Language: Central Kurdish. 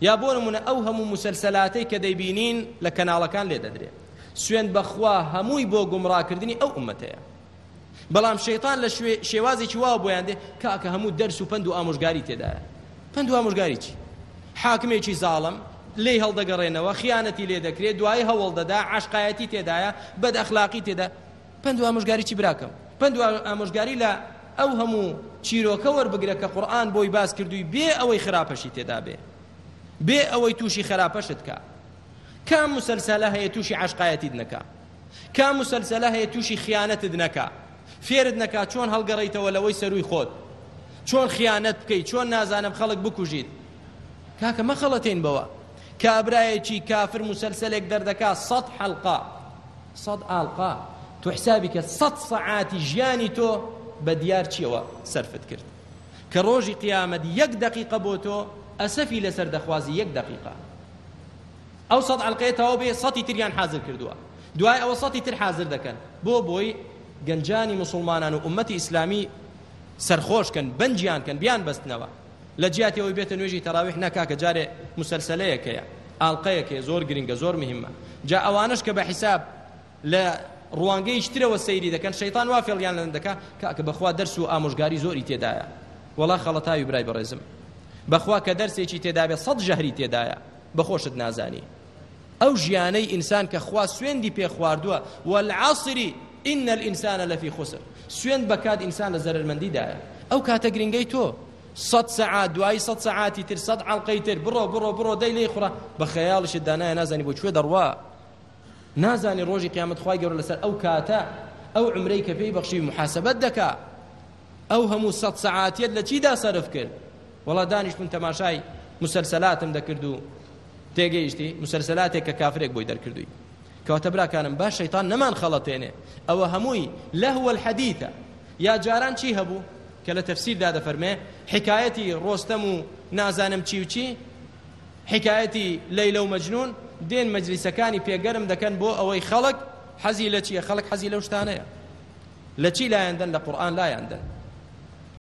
یا بۆ نمونە ئەو هەموو مسلسلاتەی کە دەیبینین لە کەناڵەکان لێ دەدرێت سوێن بەخوا هەمووی بۆ گومڕاکردنی ئەو ئومەتەیە بەڵام شەیتان لە شێوازێکی وا بۆیان دێ کاکە هەموو دەرس و پند و ئامۆژگاری تێدایە پند و ئامۆژگاری چی حاکمێکی زاڵم لێ هەڵدەگەڕێنەوە خیانەتی لێ دەکرێت دوای هەوڵ دەدا عشقایەتی تێدایە بەد ئەخلاقی تێدا پند و ئامۆژگاری چی براکەم پند و ئامۆژگاری لە ئەو هەموو چیرۆکە وەربگرە کە قورآن بۆی باس کردووی بێ ئەوەی خراپەشی تێدا بێ بێ ئەوەی تووشی خراپەشت کە کام مسلسلە هەیە تووشی عشقایەتی نەکە کام مسلسلە هەیە تووشی خیانەتت نەکە فێرت نەکە چۆن هەڵگەڕیتەوە لەوەی سەروی خۆت چۆن خیانەت بکەیت چۆن نازانم خەڵک بکوژیت کاکە مەخەڵەتین بەوە کابرایەکی کافر مسلسلێک دەردەکا سەد حەڵقا سەد ئاڵقا تو حسابی کە سەد سەعاتی ژیانی تۆ بە دیار چیەوە سەرفت کرد کە ڕۆژی قیامەت یەک دەقیقە بۆ تۆ ئەسەفی لەسەر دەخوازی یەک دقیقا ئەو سەد ئەلقێتەوە بێ سەتی تریان حاضر کردووە دوای ئەوە سەتی تر حاضر دەکەن بۆ بۆی گەنجانی مسلمانان و عومەتی ئیسلامی سەرخۆشکن بنجیان کەن بیان بستنەوە لە جیاتەوەی بێتە نوێژی تەراویح نەکا کە جارێ مسلسلەیەکەیە ئاڵلقەیەکێ زۆر گرنگە زۆر مهمە جا ئەوانش کە بە حیساب لە ڕوانگەی شترەوە سەیری دەکەن شەیتان وافێڵیان لەندەکە کاکە بەخوا دەرس و ئامۆژگاری زۆری تێدایە وەڵا خەڵەتاوی برای بەڕێزم بەخوا کە دەرسێکی تێدا بێ سەد ژەهری تێدایە بەخۆشت نازانی ئەو ژیانەی ئینسان کە خوا سوێندی پێ خواردووە والعاصری إن الإنسان لفي خسر سوێن بەکات ئینسان لە زەرمەندیدایە ئەو کاتە گرنگەی تۆ سەد سەعات دوای سەد سەعاتی تر سەد عڵلقەی تر بڕۆ بڕۆ بڕۆ دەی لێ خوڕە بە خەیاڵشت دانایە نازانی بۆ کوێ دەڕوا نازانی ڕۆژی قیامەت خوای گەورە لەسەر ئەو کاتە ئەو عمرەی کە پێی بەخشی محاسبەت دەکا ئەو هەموو سەد سەعاتیت لە چیدا سەرف کرد وڵا دانیشتون تەماشای مسلسلاتم دەکرد و تێگەیشتی مسلسلاتێک کە کافرێک بۆی دەرکردووی کەواتە براکانم با شەیتان نەمان خەڵەتێنێ ئەوە هەمووی لەهوە الحەدیتە یا جاران چی هەبوو کە لە تەفسیردا دەفەرمێ حکایەتی ڕۆستەم و نازانم چی و چی حکایەتی لەیلە و مەجنون دێن مەجلیسەکانی پێگەرم دەکەن بۆ ئەوەی خەڵک حەزی لە چیە خەڵک حەزی لەو شتانەیە لە چی لایەندەن لە قورآان لایەندەن